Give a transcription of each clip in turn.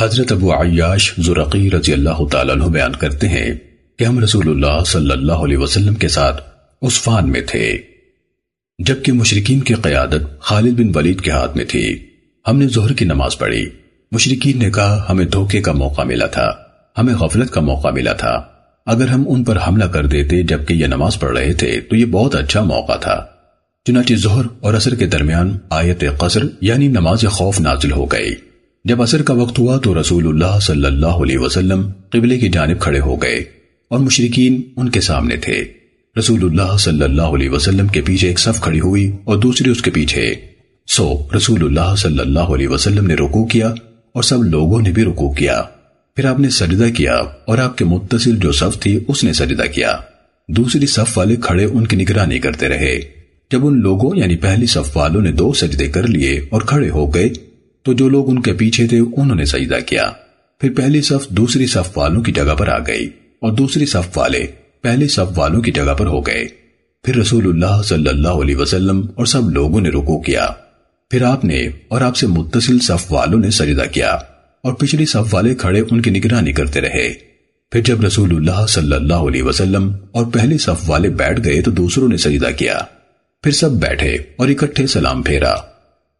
حضرت ابو عیاش زرقی رضی اللہ تعالیٰ عنہ بیان کرتے ہیں کہ ہم رسول اللہ صلی اللہ علیہ وسلم کے ساتھ عثفان میں تھے۔ جبکہ مشرقین کی قیادت خالد بن ولید کے ہاتھ میں تھی۔ ہم نے ظہر کی نماز پڑھی۔ مشرقین نے کہا، ہمیں دھوکے کا موقع ملا تھا، ہمیں غفلت کا موقع ملا تھا۔ اگر ہم ان پر حملہ کر دیتے جبکہ یہ نماز پڑھ رہے تھے، تو یہ بہت اچھا موقع تھا۔ چنانچہ ظہر اور عصر کے درمیان آیت قصر یعنی نماز خوف نازل ہو گئی۔ جب عصر کا وقت ہوا تو رسول اللہ صلی اللہ علیہ وسلم قبلے کی جانب کھڑے ہو گئے اور مشرقین ان کے سامنے تھے۔ رسول اللہ صلی اللہ علیہ وسلم کے پیچھے ایک صف کھڑی ہوئی اور دوسری اس کے پیچھے۔ سو رسول اللہ صلی اللہ علیہ وسلم نے رکو کیا اور سب لوگوں نے بھی رکو کیا۔ پھر آپ نے سجدہ کیا اور آپ کے متصل جو صف تھی اس نے سجدہ کیا۔ دوسری صف والے کھڑے ان کی نگرانی کرتے رہے۔ جب ان لوگوں یعنی پہلی صف والوں نے دو سجدے کر لیے اور کھڑے ہو گئے تو جو لوگ ان کے پیچھے تھے، انہوں نے سجدہ کیا۔ پھر پہلی صف دوسری صف والوں کی جگہ پر آ گئی اور دوسری صف والے پہلی صف والوں کی جگہ پر ہو گئے۔ پھر رسول اللہ صلی اللہ علیہ وسلم اور سب لوگوں نے رکو کیا۔ پھر آپ نے اور آپ سے متصل صف والوں نے سجدہ کیا اور پچھلی صف والے کھڑے ان کی نگرانی کرتے رہے۔ پھر جب رسول اللہ صلی اللہ علیہ وسلم اور پہلی صف والے بیٹھ گئے تو دوسروں نے سجدہ کیا۔ پھر سب بیٹھے اور اکٹھے سلام پھیرا۔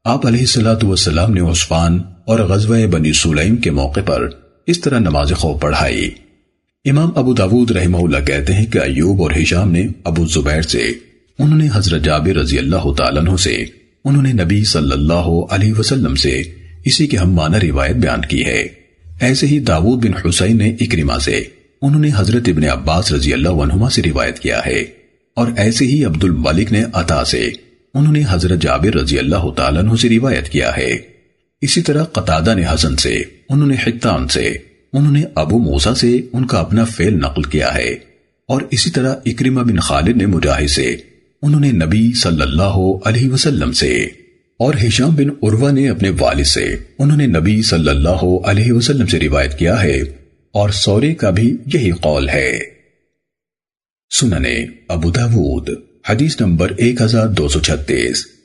آپ علیہ السلاۃ والسلام نے عثمان اور غزوہ بنی سلیم کے موقع پر اس طرح نماز خوف پڑھائی۔ امام ابو داود رحمہ اللہ کہتے ہیں کہ ایوب اور حشام نے ابو زبیر سے، انہوں نے حضرت جابر رضی اللہ تعالیٰ عنہ سے، انہوں نے نبی صلی اللہ علیہ وسلم سے اسی کے ہم معنی روایت بیان کی ہے۔ ایسے ہی داود بن حسین نے اکرما سے، انہوں نے حضرت ابن عباس رضی اللہ عنہما سے روایت کیا ہے۔ اور ایسے ہی عبد الملک نے عطا سے۔ انہوں نے حضرت جابر رضی اللہ تعالیٰ عنہ سے روایت کیا ہے۔ اسی طرح قطادہ نے حسن سے، انہوں نے حتان سے، انہوں نے ابو موسا سے ان کا اپنا فیل نقل کیا ہے۔ اور اسی طرح اکرمہ بن خالد نے مجاہد سے، انہوں نے نبی صلی اللہ علیہ وسلم سے۔ اور ہشام بن عروہ نے اپنے والد سے، انہوں نے نبی صلی اللہ علیہ وسلم سے روایت کیا ہے۔ اور سورے کا بھی یہی قول ہے۔ سننے ابو داود۔ حدیث نمبر 1236